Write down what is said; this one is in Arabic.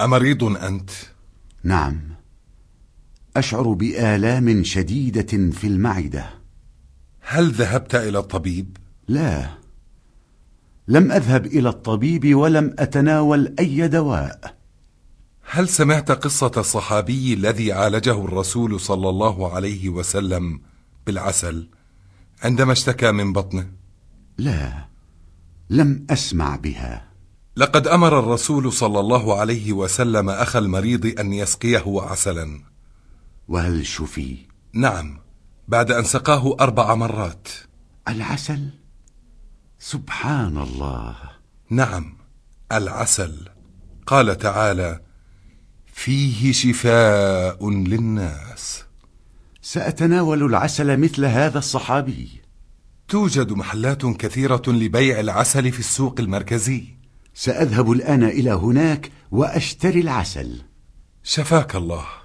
أمريض أنت؟ نعم أشعر بآلام شديدة في المعدة هل ذهبت إلى الطبيب؟ لا لم أذهب إلى الطبيب ولم أتناول أي دواء هل سمعت قصة الصحابي الذي عالجه الرسول صلى الله عليه وسلم بالعسل عندما اشتكى من بطنه؟ لا لم أسمع بها لقد أمر الرسول صلى الله عليه وسلم أخ المريض أن يسقيه عسلا. وهل شفي؟ نعم بعد أن سقاه أربع مرات. العسل؟ سبحان الله. نعم العسل. قال تعالى فيه شفاء للناس. سأتناول العسل مثل هذا الصحابي. توجد محلات كثيرة لبيع العسل في السوق المركزي. سأذهب الآن إلى هناك وأشتري العسل. شفاك الله.